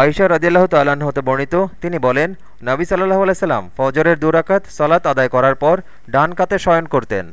আয়সা রদিল্লাহ তাল্লাহ্ন হতে বর্ণিত, তিনি বলেন, নবী সাল্লাহ আলাইসাল্লাম ফজরের দুরাকাত সলাত আদায় করার পর ডান কাতে শয়ন করতেন।